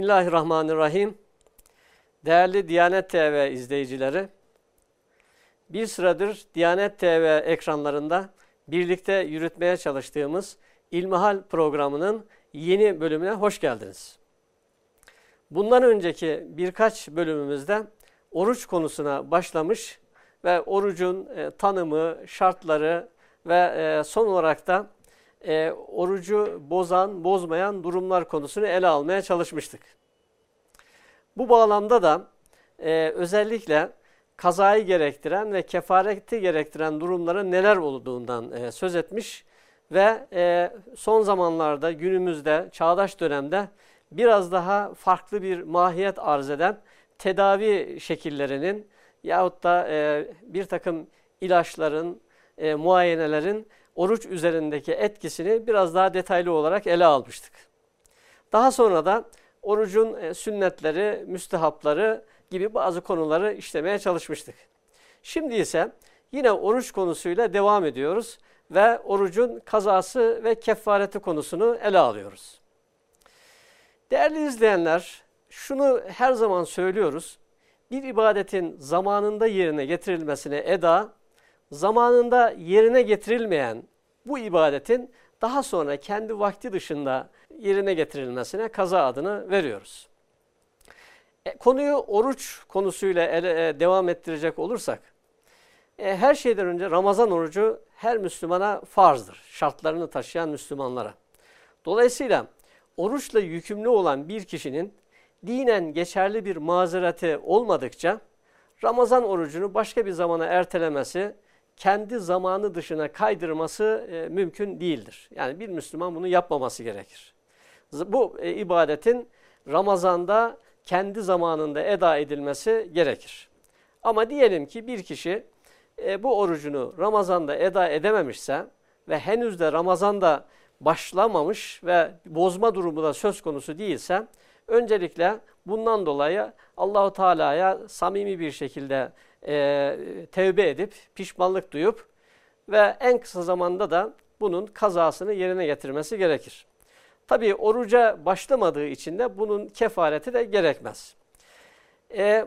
Bismillahirrahmanirrahim. Değerli Diyanet TV izleyicileri, bir sıradır Diyanet TV ekranlarında birlikte yürütmeye çalıştığımız İlmihal programının yeni bölümüne hoş geldiniz. Bundan önceki birkaç bölümümüzde oruç konusuna başlamış ve orucun e, tanımı, şartları ve e, son olarak da e, orucu bozan, bozmayan durumlar konusunu ele almaya çalışmıştık. Bu bağlamda da e, özellikle kazayı gerektiren ve kefareti gerektiren durumların neler olduğundan e, söz etmiş ve e, son zamanlarda günümüzde, çağdaş dönemde biraz daha farklı bir mahiyet arz eden tedavi şekillerinin yahut da e, bir takım ilaçların, e, muayenelerin oruç üzerindeki etkisini biraz daha detaylı olarak ele almıştık. Daha sonra da orucun e, sünnetleri, müstehapları gibi bazı konuları işlemeye çalışmıştık. Şimdi ise yine oruç konusuyla devam ediyoruz ve orucun kazası ve kefareti konusunu ele alıyoruz. Değerli izleyenler, şunu her zaman söylüyoruz. Bir ibadetin zamanında yerine getirilmesine eda, zamanında yerine getirilmeyen bu ibadetin daha sonra kendi vakti dışında yerine getirilmesine kaza adını veriyoruz. E, konuyu oruç konusuyla ele, e, devam ettirecek olursak, e, her şeyden önce Ramazan orucu her Müslümana farzdır. Şartlarını taşıyan Müslümanlara. Dolayısıyla oruçla yükümlü olan bir kişinin dinen geçerli bir mazereti olmadıkça Ramazan orucunu başka bir zamana ertelemesi kendi zamanı dışına kaydırması e, mümkün değildir. Yani bir Müslüman bunu yapmaması gerekir. Bu e, ibadetin Ramazan'da kendi zamanında eda edilmesi gerekir. Ama diyelim ki bir kişi e, bu orucunu Ramazan'da eda edememişse ve henüz de Ramazan'da başlamamış ve bozma durumu da söz konusu değilse öncelikle bundan dolayı Allahu Teala'ya samimi bir şekilde e, tevbe edip, pişmanlık duyup ve en kısa zamanda da bunun kazasını yerine getirmesi gerekir. Tabi oruca başlamadığı için de bunun kefareti de gerekmez. E,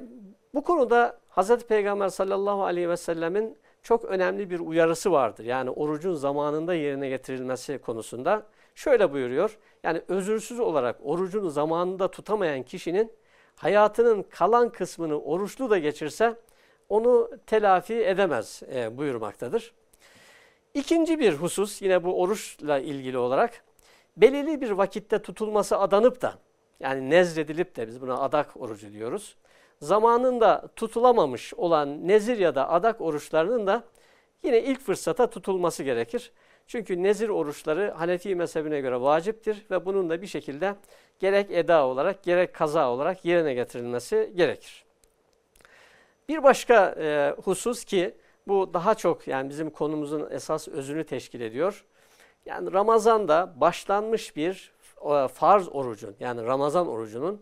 bu konuda Hz. Peygamber sallallahu aleyhi ve sellemin çok önemli bir uyarısı vardır. Yani orucun zamanında yerine getirilmesi konusunda. Şöyle buyuruyor, yani özürsüz olarak orucunu zamanında tutamayan kişinin hayatının kalan kısmını oruçlu da geçirse onu telafi edemez e, buyurmaktadır. İkinci bir husus yine bu oruçla ilgili olarak belirli bir vakitte tutulması adanıp da yani nezredilip de biz buna adak orucu diyoruz. Zamanında tutulamamış olan nezir ya da adak oruçlarının da yine ilk fırsata tutulması gerekir. Çünkü nezir oruçları Hanefi mezhebine göre vaciptir ve bunun da bir şekilde gerek eda olarak gerek kaza olarak yerine getirilmesi gerekir. Bir başka e, husus ki bu daha çok yani bizim konumuzun esas özünü teşkil ediyor. Yani Ramazan'da başlanmış bir e, farz orucun yani Ramazan orucunun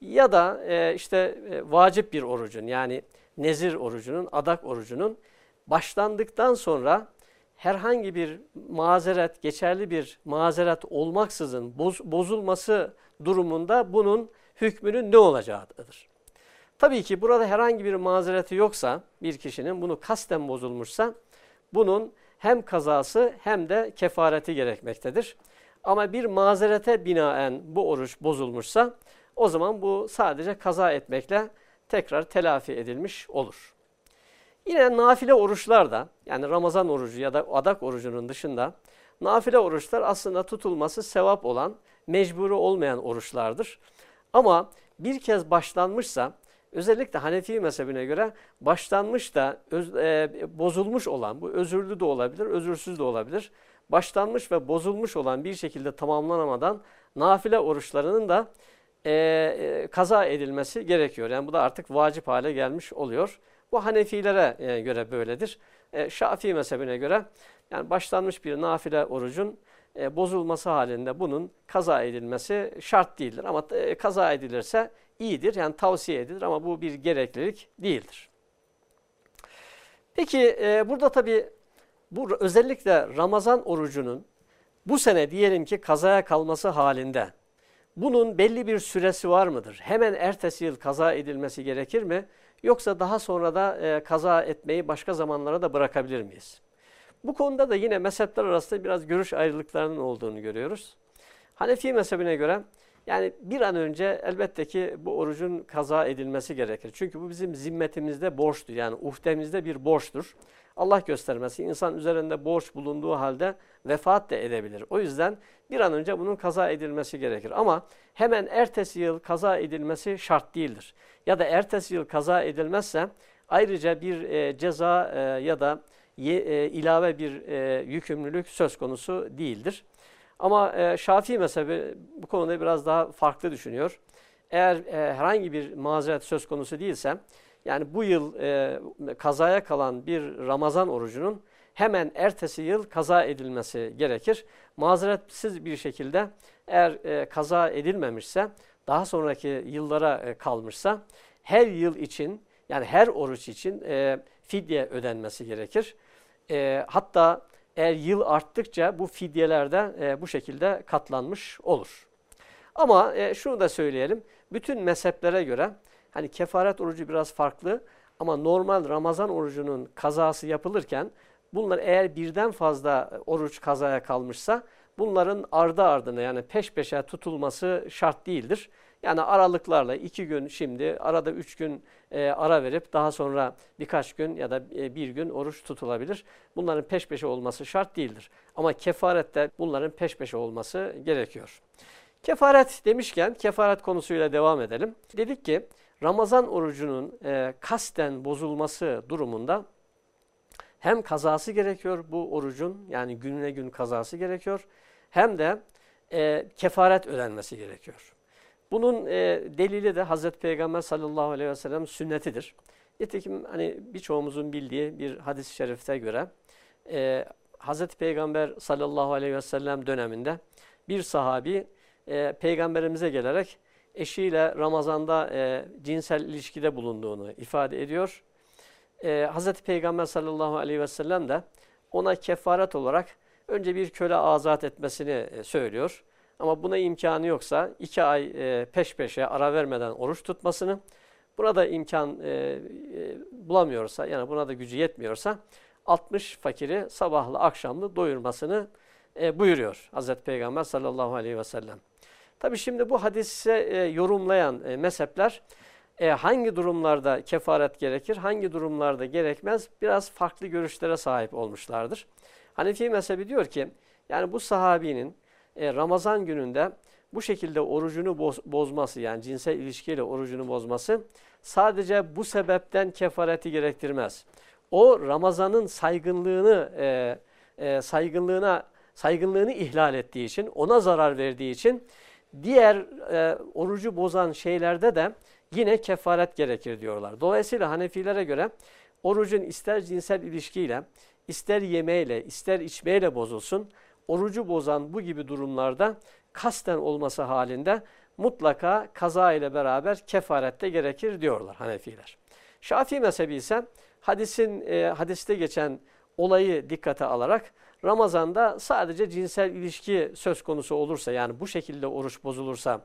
ya da e, işte e, vacip bir orucun yani nezir orucunun, adak orucunun başlandıktan sonra herhangi bir mazeret, geçerli bir mazeret olmaksızın boz, bozulması durumunda bunun hükmünün ne olacağıdır. Tabii ki burada herhangi bir mazereti yoksa bir kişinin bunu kasten bozulmuşsa bunun hem kazası hem de kefareti gerekmektedir. Ama bir mazerete binaen bu oruç bozulmuşsa o zaman bu sadece kaza etmekle tekrar telafi edilmiş olur. Yine nafile oruçlar da yani Ramazan orucu ya da adak orucunun dışında nafile oruçlar aslında tutulması sevap olan, mecburi olmayan oruçlardır. Ama bir kez başlanmışsa özellikle Hanefi mezhebine göre başlanmış da öz, e, bozulmuş olan, bu özürlü de olabilir, özürsüz de olabilir. Başlanmış ve bozulmuş olan bir şekilde tamamlanamadan nafile oruçlarının da e, e, kaza edilmesi gerekiyor. Yani bu da artık vacip hale gelmiş oluyor. Bu Hanefilere e, göre böyledir. E, Şafii mezhebine göre yani başlanmış bir nafile orucun e, bozulması halinde bunun kaza edilmesi şart değildir. Ama e, kaza edilirse iyidir. Yani tavsiye edilir ama bu bir gereklilik değildir. Peki e, burada tabi bu özellikle Ramazan orucunun bu sene diyelim ki kazaya kalması halinde bunun belli bir süresi var mıdır? Hemen ertesi yıl kaza edilmesi gerekir mi? Yoksa daha sonra da e, kaza etmeyi başka zamanlara da bırakabilir miyiz? Bu konuda da yine mezhepler arasında biraz görüş ayrılıklarının olduğunu görüyoruz. Hanefi mezhebine göre yani bir an önce elbette ki bu orucun kaza edilmesi gerekir. Çünkü bu bizim zimmetimizde borçtur. Yani uhdemizde bir borçtur. Allah göstermesi insan üzerinde borç bulunduğu halde vefat da edebilir. O yüzden bir an önce bunun kaza edilmesi gerekir. Ama hemen ertesi yıl kaza edilmesi şart değildir. Ya da ertesi yıl kaza edilmezse ayrıca bir e, ceza e, ya da e, ilave bir e, yükümlülük söz konusu değildir. Ama e, Şafii mezhebi bu konuda biraz daha farklı düşünüyor. Eğer e, herhangi bir mazeret söz konusu değilse, yani bu yıl e, kazaya kalan bir Ramazan orucunun hemen ertesi yıl kaza edilmesi gerekir. Mazeretsiz bir şekilde eğer e, kaza edilmemişse, daha sonraki yıllara e, kalmışsa, her yıl için yani her oruç için e, fidye ödenmesi gerekir. E, hatta eğer yıl arttıkça bu fidyeler de e, bu şekilde katlanmış olur. Ama e, şunu da söyleyelim. Bütün mezheplere göre hani kefaret orucu biraz farklı ama normal Ramazan orucunun kazası yapılırken bunlar eğer birden fazla oruç kazaya kalmışsa bunların ardı ardına yani peş peşe tutulması şart değildir. Yani aralıklarla iki gün şimdi arada üç gün e, ara verip daha sonra birkaç gün ya da e, bir gün oruç tutulabilir. Bunların peş peşe olması şart değildir. Ama kefarette bunların peş peşe olması gerekiyor. Kefaret demişken kefaret konusuyla devam edelim. Dedik ki Ramazan orucunun e, kasten bozulması durumunda hem kazası gerekiyor bu orucun yani gününe gün kazası gerekiyor hem de e, kefaret ödenmesi gerekiyor. Bunun e, delili de Hazreti Peygamber sallallahu aleyhi ve sellem sünnetidir. Nitekim hani birçoğumuzun bildiği bir hadis-i şerifte göre e, Hazreti Peygamber sallallahu aleyhi ve sellem döneminde bir sahabi e, peygamberimize gelerek eşiyle Ramazan'da e, cinsel ilişkide bulunduğunu ifade ediyor. E, Hazreti Peygamber sallallahu aleyhi ve sellem de ona kefaret olarak önce bir köle azat etmesini e, söylüyor. Ama buna imkanı yoksa iki ay e, peş peşe ara vermeden oruç tutmasını, burada imkan e, e, bulamıyorsa yani buna da gücü yetmiyorsa 60 fakiri sabahlı akşamlı doyurmasını e, buyuruyor Hazreti Peygamber sallallahu aleyhi ve sellem. Tabi şimdi bu hadise e, yorumlayan e, mezhepler e, hangi durumlarda kefaret gerekir, hangi durumlarda gerekmez biraz farklı görüşlere sahip olmuşlardır. Hanefi mezhebi diyor ki yani bu sahabinin e, Ramazan gününde bu şekilde orucunu boz, bozması yani cinsel ilişkiyle orucunu bozması sadece bu sebepten kefareti gerektirmez. O Ramazan'ın saygınlığını e, e, saygınlığına saygınlığını ihlal ettiği için, ona zarar verdiği için diğer e, orucu bozan şeylerde de yine kefaret gerekir diyorlar. Dolayısıyla Hanefilere göre orucun ister cinsel ilişkiyle, ister yemeyle, ister içmeyle bozulsun, orucu bozan bu gibi durumlarda kasten olması halinde mutlaka kaza ile beraber kefarette gerekir diyorlar Hanefiler. Şafii mezhebi ise hadisin e, hadiste geçen olayı dikkate alarak Ramazan'da sadece cinsel ilişki söz konusu olursa yani bu şekilde oruç bozulursa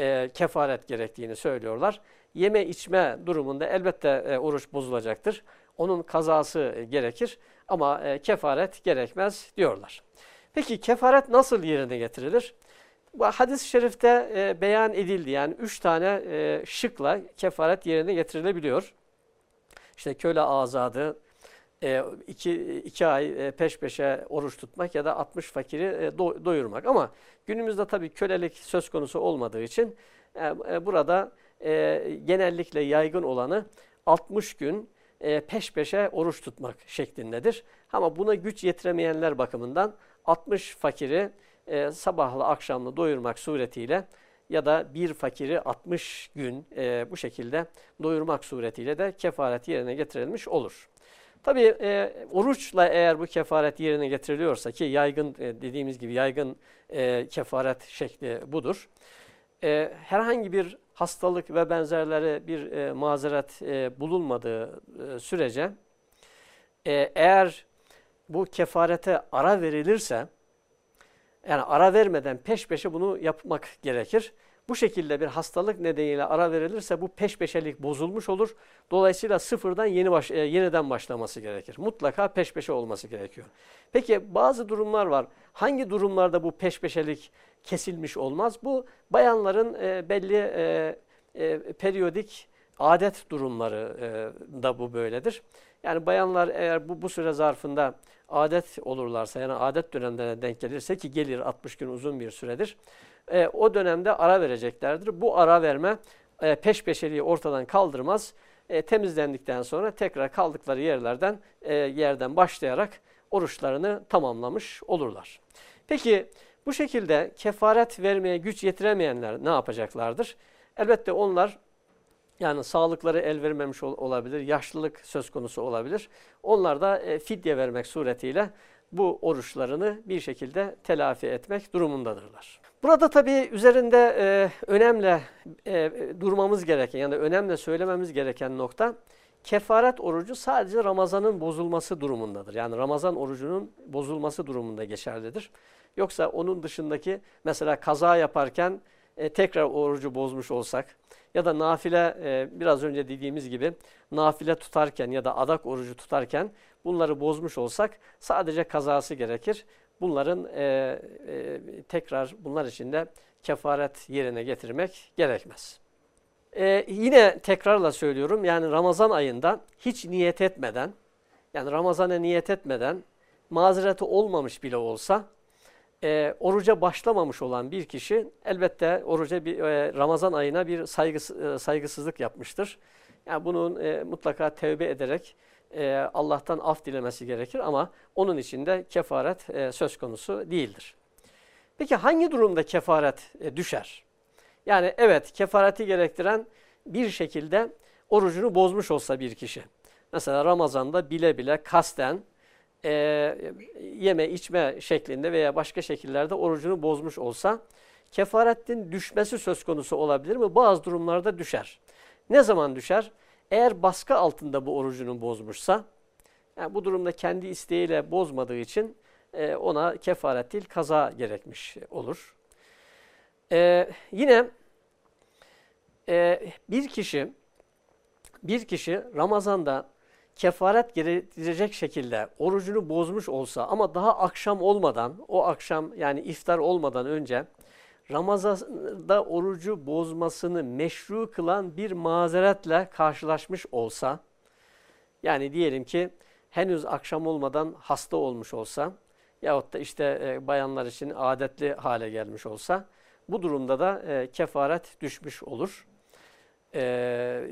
e, kefaret gerektiğini söylüyorlar. Yeme içme durumunda elbette e, oruç bozulacaktır. Onun kazası gerekir ama e, kefaret gerekmez diyorlar. Peki kefaret nasıl yerine getirilir? Bu hadis-i şerifte e, beyan edildi. Yani üç tane e, şıkla kefaret yerine getirilebiliyor. İşte köle azadı, e, iki, iki ay e, peş peşe oruç tutmak ya da 60 fakiri e, do, doyurmak. Ama günümüzde tabii kölelik söz konusu olmadığı için e, e, burada e, genellikle yaygın olanı 60 gün e, peş peşe oruç tutmak şeklindedir. Ama buna güç yetiremeyenler bakımından 60 fakiri e, sabahlı akşamlı doyurmak suretiyle ya da bir fakiri 60 gün e, bu şekilde doyurmak suretiyle de kefaret yerine getirilmiş olur. Tabi e, oruçla eğer bu kefaret yerine getiriliyorsa ki yaygın e, dediğimiz gibi yaygın e, kefaret şekli budur. E, herhangi bir hastalık ve benzerleri bir e, mazeret e, bulunmadığı e, sürece e, eğer bu kefarete ara verilirse, yani ara vermeden peş peşe bunu yapmak gerekir. bu şekilde bir hastalık nedeniyle ara verilirse bu peş peşelik bozulmuş olur. Dolayısıyla sıfırdan yeni baş, e, yeniden başlaması gerekir. Mutlaka peş peşe olması gerekiyor. Peki bazı durumlar var. Hangi durumlarda bu peş peşelik kesilmiş olmaz? Bu bayanların e, belli e, e, periyodik adet durumları e, da bu böyledir. Yani bayanlar eğer bu, bu süre zarfında adet olurlarsa yani adet dönemlerine denk gelirse ki gelir 60 gün uzun bir süredir. E, o dönemde ara vereceklerdir. Bu ara verme e, peş peşeliği ortadan kaldırmaz. E, temizlendikten sonra tekrar kaldıkları yerlerden e, yerden başlayarak oruçlarını tamamlamış olurlar. Peki bu şekilde kefaret vermeye güç yetiremeyenler ne yapacaklardır? Elbette onlar yani sağlıkları el vermemiş ol, olabilir, yaşlılık söz konusu olabilir. Onlar da e, fidye vermek suretiyle bu oruçlarını bir şekilde telafi etmek durumundadırlar. Burada tabii üzerinde e, önemli e, durmamız gereken yani önemli söylememiz gereken nokta kefaret orucu sadece Ramazan'ın bozulması durumundadır. Yani Ramazan orucunun bozulması durumunda geçerlidir. Yoksa onun dışındaki mesela kaza yaparken e, tekrar orucu bozmuş olsak ya da nafile e, biraz önce dediğimiz gibi nafile tutarken ya da adak orucu tutarken bunları bozmuş olsak sadece kazası gerekir. Bunların e, e, tekrar bunlar için de kefaret yerine getirmek gerekmez. E, yine tekrarla söylüyorum yani Ramazan ayında hiç niyet etmeden yani Ramazan'a niyet etmeden mazereti olmamış bile olsa e, oruca başlamamış olan bir kişi elbette oruca bir e, Ramazan ayına bir saygıs, e, saygısızlık yapmıştır. Yani bunun e, mutlaka tevbe ederek e, Allah'tan af dilemesi gerekir ama onun için de kefaret e, söz konusu değildir. Peki hangi durumda kefaret e, düşer? Yani evet kefareti gerektiren bir şekilde orucunu bozmuş olsa bir kişi. Mesela Ramazan'da bile bile kasten e, yeme içme şeklinde veya başka şekillerde orucunu bozmuş olsa kefaretin düşmesi söz konusu olabilir mi? Bazı durumlarda düşer. Ne zaman düşer? Eğer baskı altında bu orucunu bozmuşsa, yani bu durumda kendi isteğiyle bozmadığı için e, ona kefaret değil kaza gerekmiş olur. E, yine e, bir kişi bir kişi Ramazan'da kefaret gerektirecek şekilde orucunu bozmuş olsa ama daha akşam olmadan, o akşam yani iftar olmadan önce Ramazan'da orucu bozmasını meşru kılan bir mazeretle karşılaşmış olsa, yani diyelim ki henüz akşam olmadan hasta olmuş olsa yahut da işte e, bayanlar için adetli hale gelmiş olsa, bu durumda da e, kefaret düşmüş olur. E,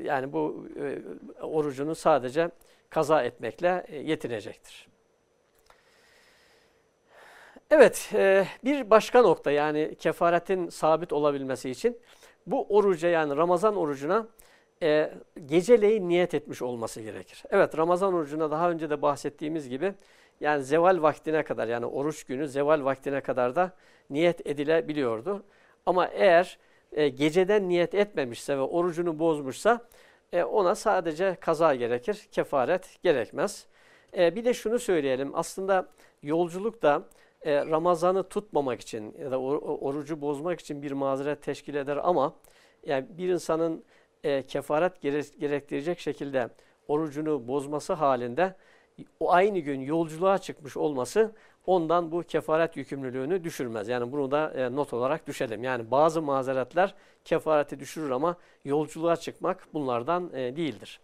yani bu e, orucunu sadece kaza etmekle e, yetinecektir. Evet, e, bir başka nokta yani kefaretin sabit olabilmesi için bu oruca yani Ramazan orucuna e, geceleyin niyet etmiş olması gerekir. Evet, Ramazan orucuna daha önce de bahsettiğimiz gibi yani zeval vaktine kadar yani oruç günü zeval vaktine kadar da niyet edilebiliyordu. Ama eğer geceden niyet etmemişse ve orucunu bozmuşsa e, ona sadece kaza gerekir, kefaret gerekmez. E, bir de şunu söyleyelim, aslında yolculuk da e, Ramazan'ı tutmamak için ya da orucu bozmak için bir mazeret teşkil eder ama yani bir insanın e, kefaret gerektirecek şekilde orucunu bozması halinde o aynı gün yolculuğa çıkmış olması ondan bu kefaret yükümlülüğünü düşürmez. Yani bunu da e, not olarak düşelim. Yani bazı mazeretler kefareti düşürür ama yolculuğa çıkmak bunlardan e, değildir.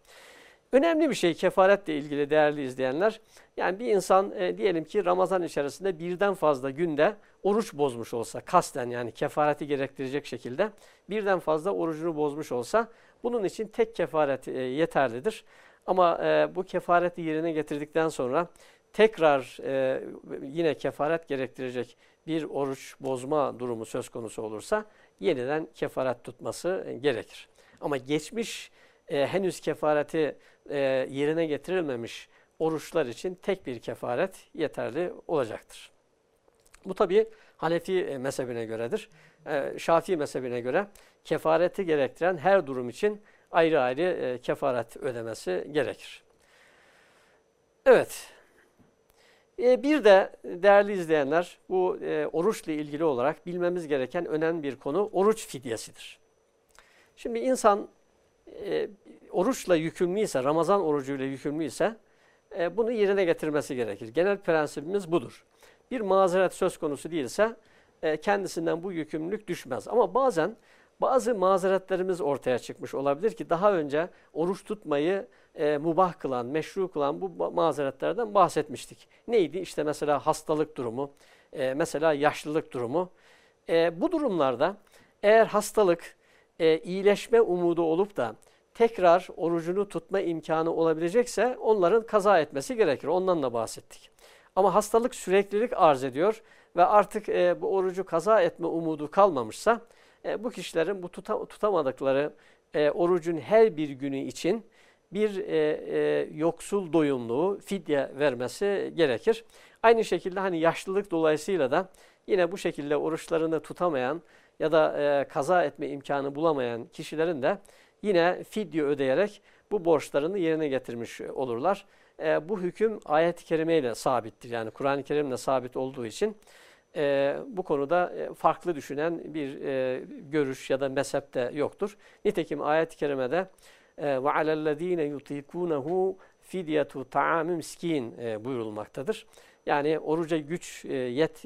Önemli bir şey kefaretle ilgili değerli izleyenler. Yani bir insan e, diyelim ki Ramazan içerisinde birden fazla günde oruç bozmuş olsa, kasten yani kefareti gerektirecek şekilde birden fazla orucunu bozmuş olsa bunun için tek kefaret e, yeterlidir. Ama e, bu kefareti yerine getirdikten sonra tekrar e, yine kefaret gerektirecek bir oruç bozma durumu söz konusu olursa yeniden kefaret tutması gerekir. Ama geçmiş e, henüz kefareti e, yerine getirilmemiş oruçlar için tek bir kefaret yeterli olacaktır. Bu tabi Hanefi mezhebine göredir. E, Şafii mezhebine göre kefareti gerektiren her durum için ayrı ayrı e, kefaret ödemesi gerekir. Evet. E, bir de değerli izleyenler bu e, oruçla ilgili olarak bilmemiz gereken önemli bir konu oruç fidyesidir. Şimdi insan e, oruçla yükümlüyse, Ramazan orucuyla yükümlüyse e, bunu yerine getirmesi gerekir. Genel prensibimiz budur. Bir mazeret söz konusu değilse kendisinden bu yükümlülük düşmez. Ama bazen bazı mazeretlerimiz ortaya çıkmış olabilir ki daha önce oruç tutmayı e, mubah kılan, meşru kılan bu mazeretlerden bahsetmiştik. Neydi? İşte mesela hastalık durumu, e, mesela yaşlılık durumu. E, bu durumlarda eğer hastalık e, iyileşme umudu olup da tekrar orucunu tutma imkanı olabilecekse onların kaza etmesi gerekir. Ondan da bahsettik. Ama hastalık süreklilik arz ediyor ve artık e, bu orucu kaza etme umudu kalmamışsa e, bu kişilerin bu tuta, tutamadıkları e, orucun her bir günü için bir e, e, yoksul doyumluğu fidye vermesi gerekir. Aynı şekilde hani yaşlılık dolayısıyla da yine bu şekilde oruçlarını tutamayan ya da e, kaza etme imkanı bulamayan kişilerin de yine fidye ödeyerek bu borçlarını yerine getirmiş olurlar. E, bu hüküm ayet-i kerimeyle sabittir. Yani Kur'an-ı Kerim'le sabit olduğu için e, bu konuda e, farklı düşünen bir e, görüş ya da mezhep de yoktur. Nitekim ayet-i kerimede ve alellezine yutikunehu fidyetu ta'am miskin buyurulmaktadır. Yani oruca güç yet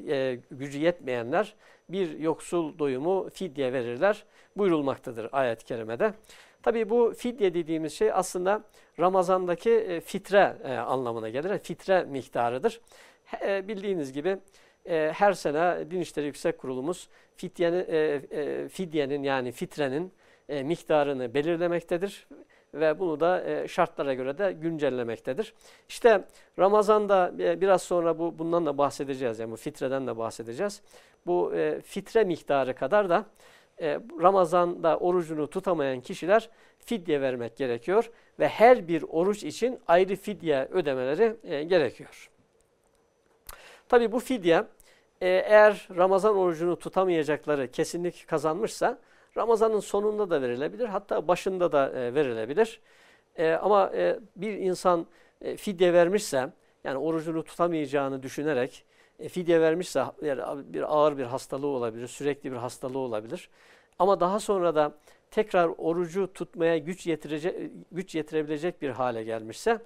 gücü yetmeyenler bir yoksul doyumu fidye verirler buyurulmaktadır ayet-i kerimede. Tabii bu fidye dediğimiz şey aslında Ramazan'daki fitre anlamına gelir. Fitre miktarıdır. Bildiğiniz gibi her sene Din İşleri Yüksek Kurulumuz fidyenin, fidyenin yani fitrenin e, miktarını belirlemektedir ve bunu da e, şartlara göre de güncellemektedir. İşte Ramazan'da e, biraz sonra bu bundan da bahsedeceğiz. Yani bu fitreden de bahsedeceğiz. Bu e, fitre miktarı kadar da e, Ramazan'da orucunu tutamayan kişiler fidye vermek gerekiyor ve her bir oruç için ayrı fidye ödemeleri e, gerekiyor. Tabi bu fidye e, eğer Ramazan orucunu tutamayacakları kesinlik kazanmışsa Ramazanın sonunda da verilebilir, hatta başında da e, verilebilir. E, ama e, bir insan e, fidye vermişse, yani orucunu tutamayacağını düşünerek e, fidye vermişse yani bir ağır bir hastalığı olabilir, sürekli bir hastalığı olabilir. Ama daha sonra da tekrar orucu tutmaya güç, yetirecek, güç yetirebilecek bir hale gelmişse,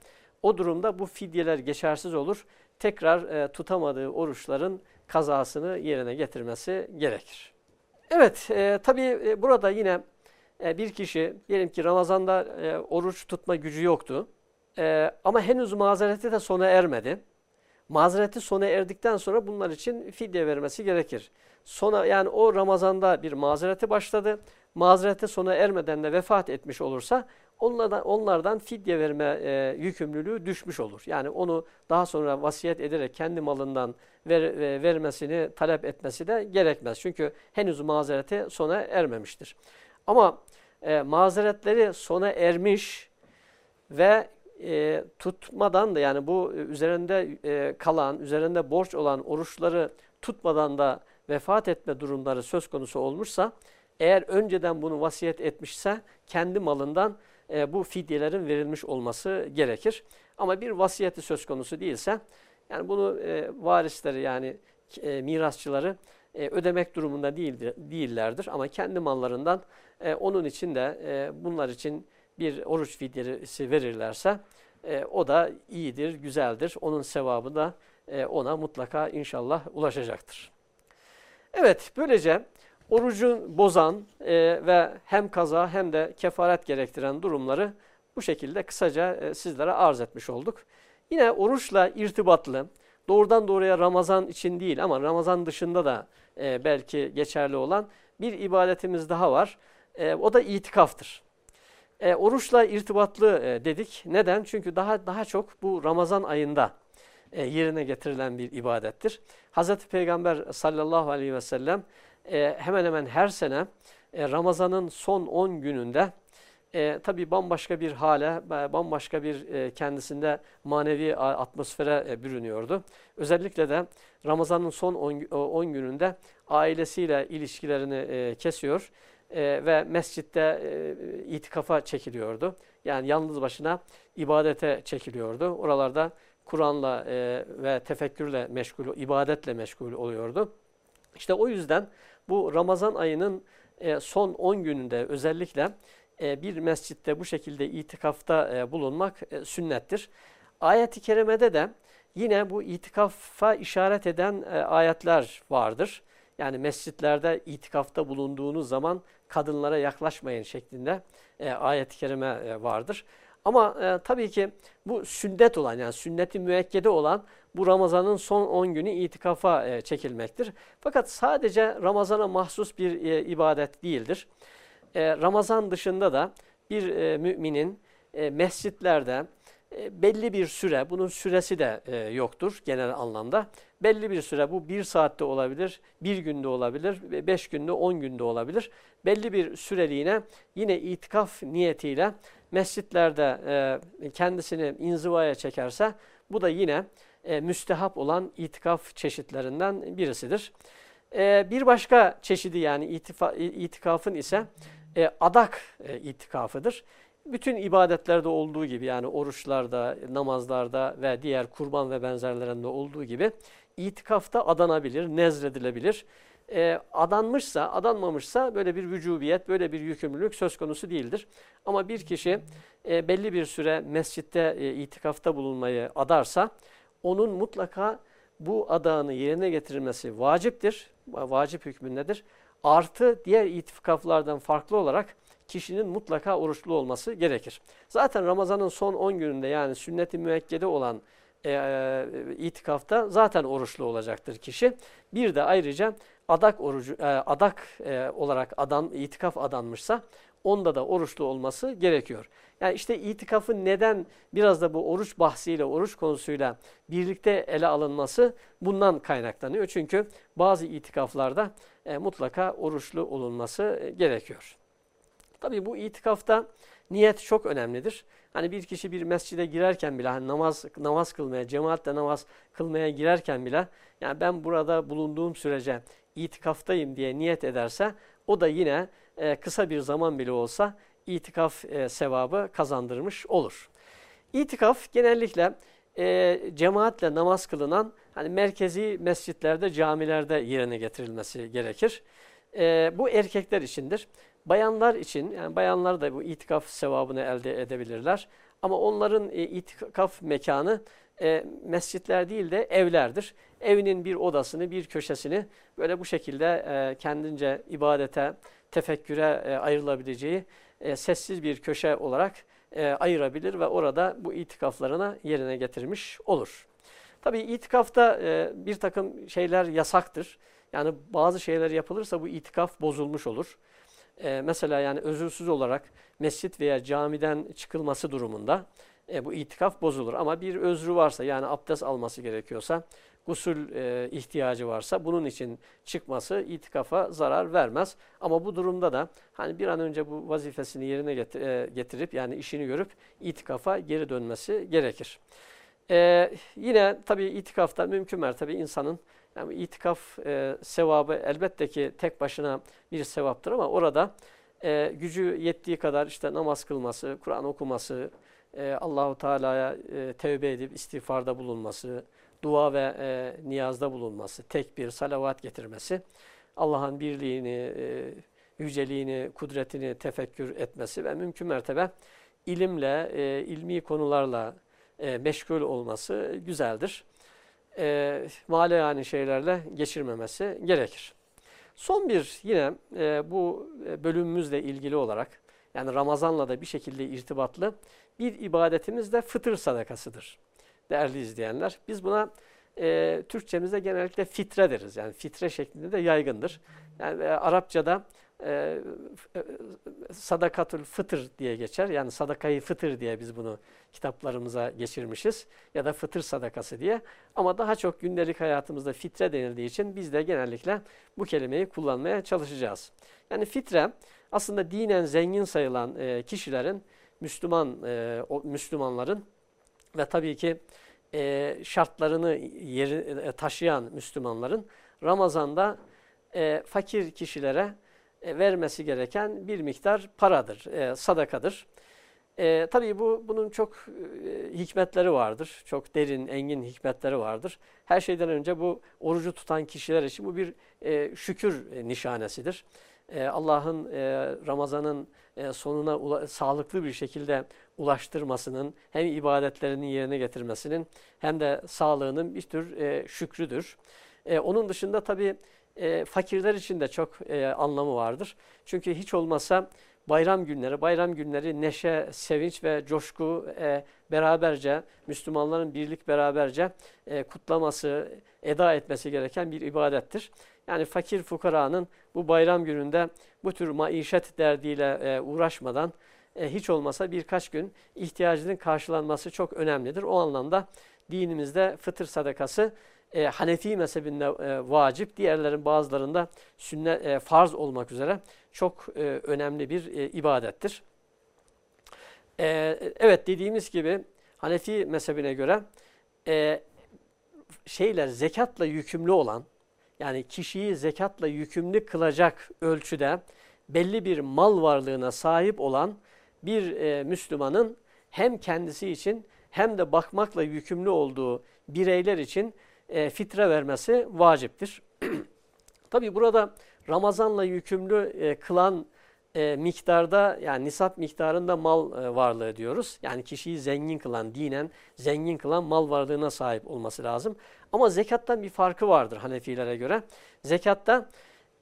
o durumda bu fidyeler geçersiz olur. Tekrar e, tutamadığı oruçların kazasını yerine getirmesi gerekir. Evet, e, tabii e, burada yine e, bir kişi diyelim ki Ramazan'da e, oruç tutma gücü yoktu. E, ama henüz mazereti de sona ermedi. Mazereti sona erdikten sonra bunlar için fidye vermesi gerekir. Sona yani o Ramazan'da bir mazereti başladı. Mazereti sona ermeden de vefat etmiş olursa onlardan, onlardan fidye verme e, yükümlülüğü düşmüş olur. Yani onu daha sonra vasiyet ederek kendi malından ver, e, vermesini talep etmesi de gerekmez. Çünkü henüz mazereti sona ermemiştir. Ama e, mazeretleri sona ermiş ve e, tutmadan da yani bu üzerinde e, kalan, üzerinde borç olan oruçları tutmadan da vefat etme durumları söz konusu olmuşsa, eğer önceden bunu vasiyet etmişse kendi malından e, bu fidyelerin verilmiş olması gerekir. Ama bir vasiyeti söz konusu değilse yani bunu e, varisleri yani e, mirasçıları e, ödemek durumunda değildir, değillerdir. Ama kendi mallarından e, onun için de e, bunlar için bir oruç fidyesi verirlerse e, o da iyidir, güzeldir. Onun sevabı da e, ona mutlaka inşallah ulaşacaktır. Evet, böylece orucun bozan e, ve hem kaza hem de kefaret gerektiren durumları bu şekilde kısaca e, sizlere arz etmiş olduk. Yine oruçla irtibatlı, doğrudan doğruya Ramazan için değil ama Ramazan dışında da e, belki geçerli olan bir ibadetimiz daha var. E, o da itikaftır. E, oruçla irtibatlı e, dedik. Neden? Çünkü daha daha çok bu Ramazan ayında e, yerine getirilen bir ibadettir. Hz. Peygamber sallallahu aleyhi ve sellem e, hemen hemen her sene e, Ramazan'ın son 10 gününde e, tabii bambaşka bir hale, bambaşka bir e, kendisinde manevi atmosfere e, bürünüyordu. Özellikle de Ramazan'ın son 10 gününde ailesiyle ilişkilerini e, kesiyor e, ve mescitte e, itikafa çekiliyordu. Yani yalnız başına ibadete çekiliyordu. Oralarda Kur'an'la e, ve tefekkürle meşgul, ibadetle meşgul oluyordu. İşte o yüzden bu Ramazan ayının e, son 10 gününde özellikle e, bir mescitte bu şekilde itikafta e, bulunmak sünnettir. Ayet-i kerimede de yine bu itikafa işaret eden ayetler vardır. Yani mescitlerde itikafta bulunduğunuz zaman kadınlara yaklaşmayın şeklinde ayet-i kerime vardır. Ama e, tabii ki bu sünnet olan yani sünneti müekkede olan bu Ramazan'ın son 10 günü itikafa e, çekilmektir. Fakat sadece Ramazan'a mahsus bir e, ibadet değildir. E, Ramazan dışında da bir e, müminin e, mescitlerde belli bir süre, bunun süresi de yoktur genel anlamda. Belli bir süre, bu bir saatte olabilir, bir günde olabilir, beş günde, on günde olabilir. Belli bir süreliğine yine itikaf niyetiyle mescitlerde kendisini inzivaya çekerse bu da yine e, müstehap olan itikaf çeşitlerinden birisidir. E, bir başka çeşidi yani itikafın ise e, adak itikafıdır. Bütün ibadetlerde olduğu gibi yani oruçlarda, namazlarda ve diğer kurban ve benzerlerinde olduğu gibi itikafta adanabilir, nezredilebilir. E, adanmışsa, adanmamışsa böyle bir vücubiyet, böyle bir yükümlülük söz konusu değildir. Ama bir kişi e, belli bir süre mescitte e, itikafta bulunmayı adarsa, onun mutlaka bu adağını yerine getirilmesi vaciptir, vacip hükmündedir. Artı diğer itikaflardan farklı olarak kişinin mutlaka oruçlu olması gerekir. Zaten Ramazan'ın son 10 gününde yani sünnet-i müekkede olan e, e, itikafta zaten oruçlu olacaktır kişi. Bir de ayrıca adak orucu e, adak e, olarak adan itikaf adanmışsa onda da oruçlu olması gerekiyor. Yani işte itikafın neden biraz da bu oruç bahsiyle, oruç konusuyla birlikte ele alınması bundan kaynaklanıyor. Çünkü bazı itikaflarda e, mutlaka oruçlu olunması e, gerekiyor. Tabii bu itikafta niyet çok önemlidir. Hani bir kişi bir mescide girerken bile hani namaz namaz kılmaya, cemaatle namaz kılmaya girerken bile yani ben burada bulunduğum sürece itikaftayım diye niyet ederse o da yine e, kısa bir zaman bile olsa itikaf e, sevabı kazandırmış olur. İtikaf genellikle e, cemaatle namaz kılınan hani merkezi mescitlerde, camilerde yerine getirilmesi gerekir. E, bu erkekler içindir. Bayanlar için, yani bayanlar da bu itikaf sevabını elde edebilirler. Ama onların e, itikaf mekanı e, mescitler değil de evlerdir. Evinin bir odasını, bir köşesini böyle bu şekilde e, kendince ibadete, tefekküre e, ayrılabileceği e, sessiz bir köşe olarak e, ayırabilir ve orada bu itikaflarına yerine getirmiş olur. Tabi itikafta bir takım şeyler yasaktır. Yani bazı şeyler yapılırsa bu itikaf bozulmuş olur. Mesela yani özürsüz olarak mescit veya camiden çıkılması durumunda bu itikaf bozulur. Ama bir özrü varsa yani abdest alması gerekiyorsa, gusül e, ihtiyacı varsa bunun için çıkması itikafa zarar vermez. Ama bu durumda da hani bir an önce bu vazifesini yerine getir, e, getirip yani işini görüp itikafa geri dönmesi gerekir. E, yine tabii itikafta mümkün mertebe insanın yani itikaf e, sevabı elbette ki tek başına bir sevaptır ama orada e, gücü yettiği kadar işte namaz kılması, Kur'an okuması, e, Allahu Teala'ya e, tevbe edip istiğfarda bulunması, dua ve e, niyazda bulunması, tekbir, salavat getirmesi, Allah'ın birliğini, e, yüceliğini, kudretini tefekkür etmesi ve mümkün mertebe ilimle, e, ilmi konularla e, meşgul olması güzeldir. E, male yani şeylerle geçirmemesi gerekir. Son bir yine e, bu bölümümüzle ilgili olarak yani Ramazan'la da bir şekilde irtibatlı bir ibadetimiz de fıtır sadakasıdır. Değerli izleyenler biz buna e, Türkçemizde genellikle fitre deriz. Yani fitre şeklinde de yaygındır. Yani e, Arapçada e, e, sadakatul fıtır diye geçer. Yani sadakayı fıtır diye biz bunu kitaplarımıza geçirmişiz. Ya da fıtır sadakası diye. Ama daha çok gündelik hayatımızda fitre denildiği için biz de genellikle bu kelimeyi kullanmaya çalışacağız. Yani fitre aslında dinen zengin sayılan e, kişilerin, Müslüman e, o, Müslümanların ve tabii ki e, şartlarını yeri, e, taşıyan Müslümanların Ramazan'da e, fakir kişilere e, vermesi gereken bir miktar paradır, e, sadakadır. E, tabii bu bunun çok e, hikmetleri vardır. Çok derin, engin hikmetleri vardır. Her şeyden önce bu orucu tutan kişiler için bu bir e, şükür e, nişanesidir. E, Allah'ın e, Ramazan'ın e, sonuna sağlıklı bir şekilde ulaştırmasının hem ibadetlerinin yerine getirmesinin hem de sağlığının bir tür e, şükrüdür. E, onun dışında tabii e, fakirler için de çok anlamı vardır. Çünkü hiç olmazsa bayram günleri, bayram günleri neşe, sevinç ve coşku beraberce, Müslümanların birlik beraberce kutlaması, eda etmesi gereken bir ibadettir. Yani fakir fukaranın bu bayram gününde bu tür maişet derdiyle e, uğraşmadan e, hiç olmasa birkaç gün ihtiyacının karşılanması çok önemlidir. O anlamda dinimizde fıtır sadakası e, Hanefi mezhebinde e, vacip, diğerlerin bazılarında sünnet, e, farz olmak üzere çok e, önemli bir e, ibadettir. E, evet dediğimiz gibi Hanefi mezhebine göre e, şeyler zekatla yükümlü olan yani kişiyi zekatla yükümlü kılacak ölçüde belli bir mal varlığına sahip olan bir e, Müslümanın hem kendisi için hem de bakmakla yükümlü olduğu bireyler için e, fitre vermesi vaciptir. Tabi burada Ramazan'la yükümlü e, kılan e, miktarda yani nisap miktarında mal e, varlığı diyoruz. Yani kişiyi zengin kılan, dinen zengin kılan mal varlığına sahip olması lazım. Ama zekattan bir farkı vardır Hanefilere göre. Zekatta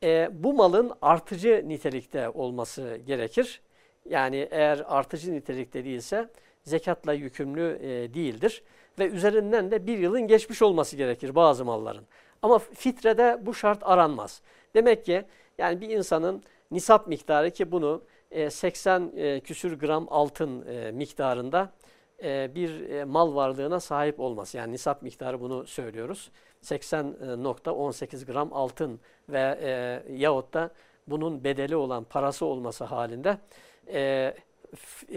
e, bu malın artıcı nitelikte olması gerekir. Yani eğer artıcı nitelikte değilse zekatla yükümlü e, değildir. Ve üzerinden de bir yılın geçmiş olması gerekir bazı malların. Ama fitrede bu şart aranmaz. Demek ki yani bir insanın nisap miktarı ki bunu 80 e, e, küsür gram altın e, miktarında bir mal varlığına sahip olması. Yani nisap miktarı bunu söylüyoruz. 80.18 gram altın ve yahut da bunun bedeli olan parası olması halinde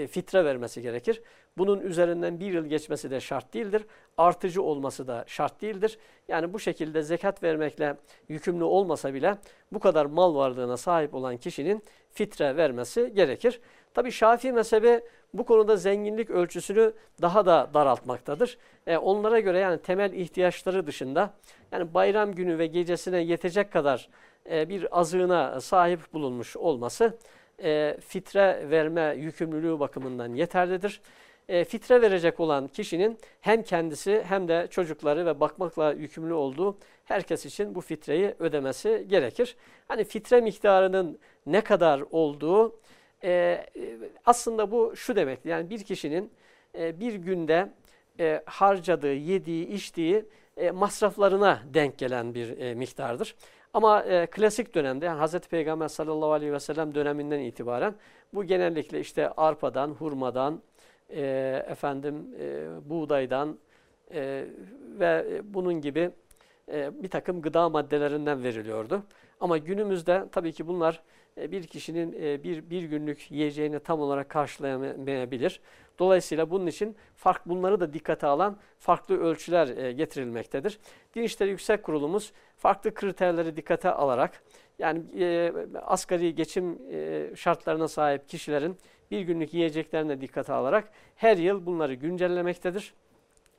fitre vermesi gerekir. Bunun üzerinden bir yıl geçmesi de şart değildir. Artıcı olması da şart değildir. Yani bu şekilde zekat vermekle yükümlü olmasa bile bu kadar mal varlığına sahip olan kişinin fitre vermesi gerekir. Tabi Şafii mezhebi bu konuda zenginlik ölçüsünü daha da daraltmaktadır. E, onlara göre yani temel ihtiyaçları dışında yani bayram günü ve gecesine yetecek kadar e, bir azığına sahip bulunmuş olması e, fitre verme yükümlülüğü bakımından yeterlidir e, fitre verecek olan kişinin hem kendisi hem de çocukları ve bakmakla yükümlü olduğu herkes için bu fitreyi ödemesi gerekir. Hani fitre miktarının ne kadar olduğu e, aslında bu şu demek yani bir kişinin e, bir günde e, harcadığı, yediği, içtiği e, masraflarına denk gelen bir e, miktardır. Ama e, klasik dönemde yani Hz. Peygamber sallallahu aleyhi ve sellem döneminden itibaren bu genellikle işte arpadan, hurmadan, e, efendim buğdaydan ve bunun gibi bir takım gıda maddelerinden veriliyordu. Ama günümüzde tabii ki bunlar bir kişinin bir, bir günlük yiyeceğini tam olarak karşılayamayabilir. Dolayısıyla bunun için fark bunları da dikkate alan farklı ölçüler e, getirilmektedir. Din İşleri Yüksek Kurulumuz farklı kriterleri dikkate alarak yani e, asgari geçim e, şartlarına sahip kişilerin bir günlük yiyeceklerine dikkate alarak her yıl bunları güncellemektedir.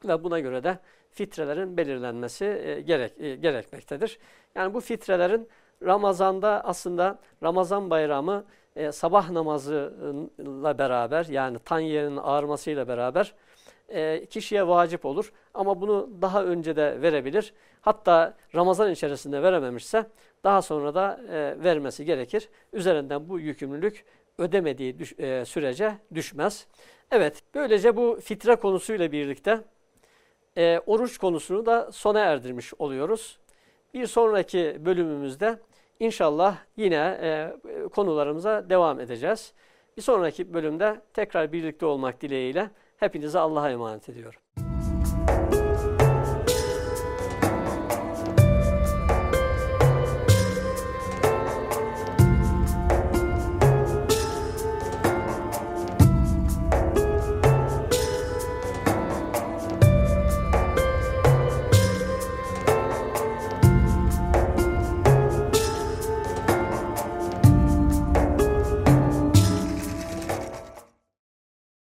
Ve buna göre de fitrelerin belirlenmesi e, gerek, e, gerekmektedir. Yani bu fitrelerin Ramazan'da aslında Ramazan bayramı e, sabah namazıyla beraber yani tan yerinin ağarmasıyla beraber e, kişiye vacip olur. Ama bunu daha önce de verebilir. Hatta Ramazan içerisinde verememişse daha sonra da e, vermesi gerekir. Üzerinden bu yükümlülük ödemediği düş, e, sürece düşmez. Evet, böylece bu fitre konusuyla birlikte e, oruç konusunu da sona erdirmiş oluyoruz. Bir sonraki bölümümüzde inşallah yine e, konularımıza devam edeceğiz. Bir sonraki bölümde tekrar birlikte olmak dileğiyle hepinize Allah'a emanet ediyorum.